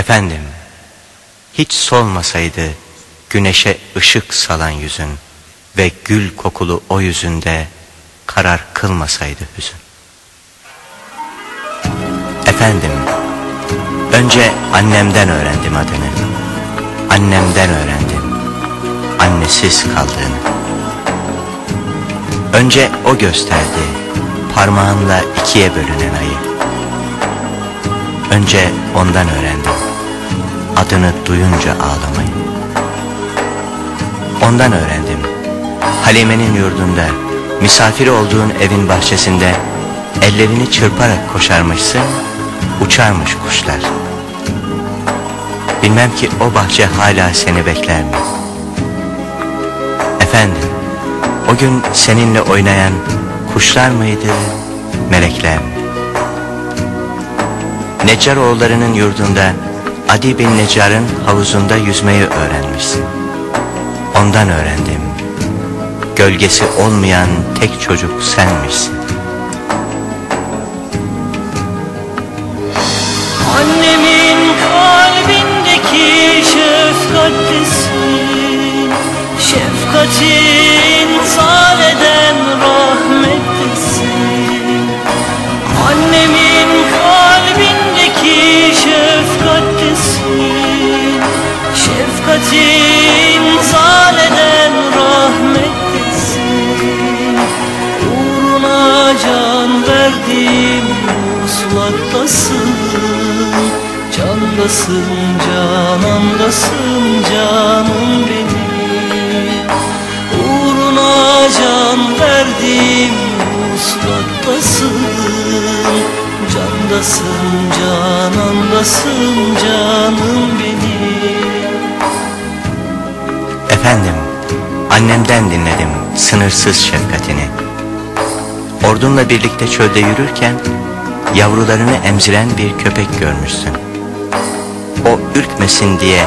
Efendim, hiç solmasaydı güneşe ışık salan yüzün ve gül kokulu o yüzünde karar kılmasaydı hüzün. Efendim, önce annemden öğrendim adını. Annemden öğrendim, annesiz kaldığını. Önce o gösterdi, parmağınla ikiye bölünen ayı. Önce ondan öğrendim, adını duyunca ağlamayı. Ondan öğrendim, Halime'nin yurdunda, misafir olduğun evin bahçesinde ellerini çırparak koşarmışsın, uçarmış kuşlar. Bilmem ki o bahçe hala seni bekler mi? Efendim, o gün seninle oynayan kuşlar mıydı, melekler mi? Neccaroğullarının yurdunda Adi bin Neccar'ın havuzunda yüzmeyi öğrenmişsin. Ondan öğrendim. Gölgesi olmayan tek çocuk senmişsin. Annemin kalbindeki şefkatlisin Şefkatin Şefkatin zaleden rahmetlisin. Uğruna can verdim uslattasın Candasın canandasın canım benim. Uğruna can verdim uslattasın Candasın canandasın canım benim Efendim, annemden dinledim sınırsız şefkatini. Ordunla birlikte çölde yürürken yavrularını emziren bir köpek görmüşsün. O ürkmesin diye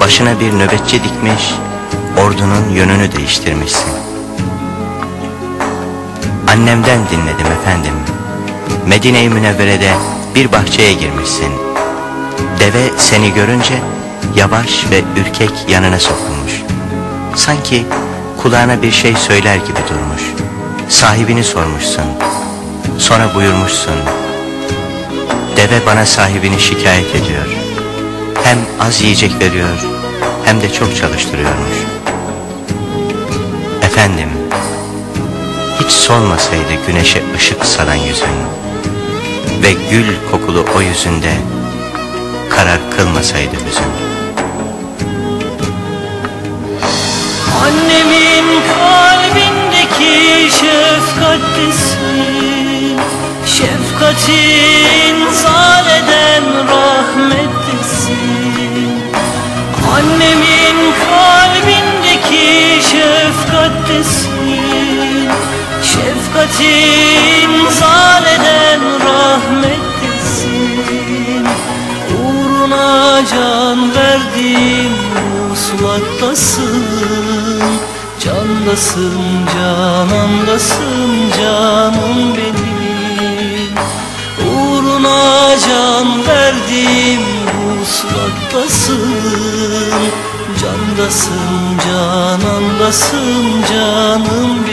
başına bir nöbetçi dikmiş, ordunun yönünü değiştirmişsin. Annemden dinledim efendim. Medine-i Münevvere'de bir bahçeye girmişsin. Deve seni görünce yavaş ve ürkek yanına sokulmuş. Sanki kulağına bir şey söyler gibi durmuş. Sahibini sormuşsun. Sonra buyurmuşsun. Deve bana sahibini şikayet ediyor. Hem az yiyecek veriyor hem de çok çalıştırıyormuş. Efendim, hiç solmasaydı güneşe ışık salan yüzün ve gül kokulu o yüzünde karar kılmasaydı hüzün. Annemin kalbindeki şefkatlisin. Şefkatin zaleden rahmetlisin. Annemin kalbindeki şefkatlisin. Şefkatin zaleden rahmetlisin. Uğruna can verdim uslattasın Candasın canandasın canım benim. Uğruna can verdim uslattasın Candasın canandasın canım